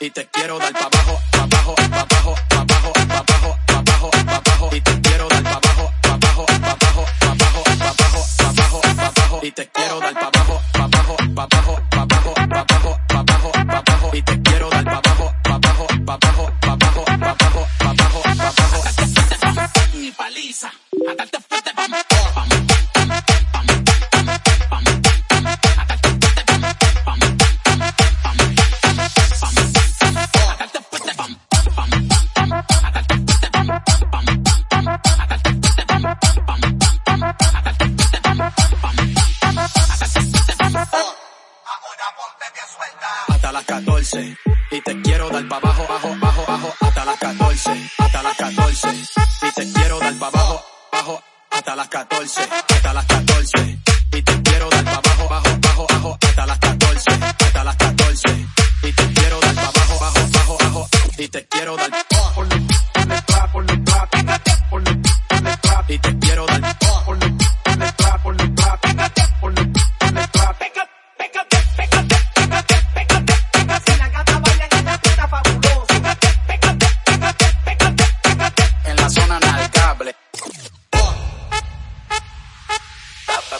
y te quiero dar pa' abajo, pa' abajo, pa' abajo, pa' abajo, pa' abajo, pa' abajo, pa' abajo, y te quiero dar pa' abajo, pa' abajo, pa' abajo, pa' abajo, pa' abajo, pa' abajo, pa' abajo, y te quiero dar pa' abajo, pa' abajo, pa' abajo, pa' abajo, pa' abajo, pa' abajo, pa' abajo, y te quiero dar pa' abajo, pa' abajo, pa' abajo, pa' abajo, pa' abajo, pa' abajo, pa' abajo, paliza, atarte fuerte, hasta las 14 y te quiero dar pa' abajo, abajo, abajo, abajo, hasta las 14, hasta las 14 y te quiero dar pa' abajo, abajo, hasta las 14, hasta las 14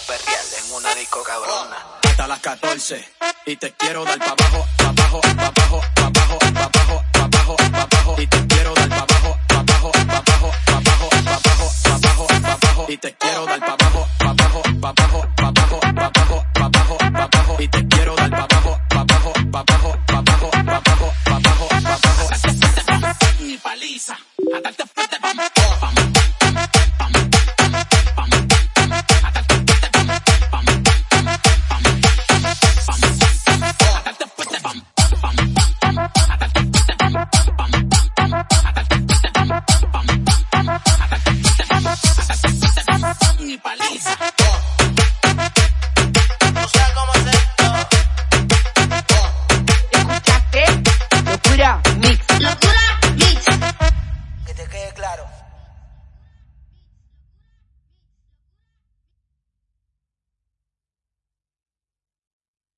perrear en una disco cabrona. hasta las 14 y te quiero dar pa' abajo, pa' abajo, pa' abajo, pa' abajo, pa' abajo, pa' abajo, pa' abajo y te quiero dar pa' abajo, pa' abajo, pa' abajo, pa' abajo, pa' abajo, pa' abajo, pa' abajo y te quiero dar pa' abajo, pa' abajo, pa' abajo, pa' abajo, pa' abajo, pa' abajo, pa' abajo y te quiero dar pa' abajo, pa' abajo, pa' abajo, pa' abajo, pa' abajo, pa' abajo, pa' abajo. Y paliza, atarte fuerte, paliza.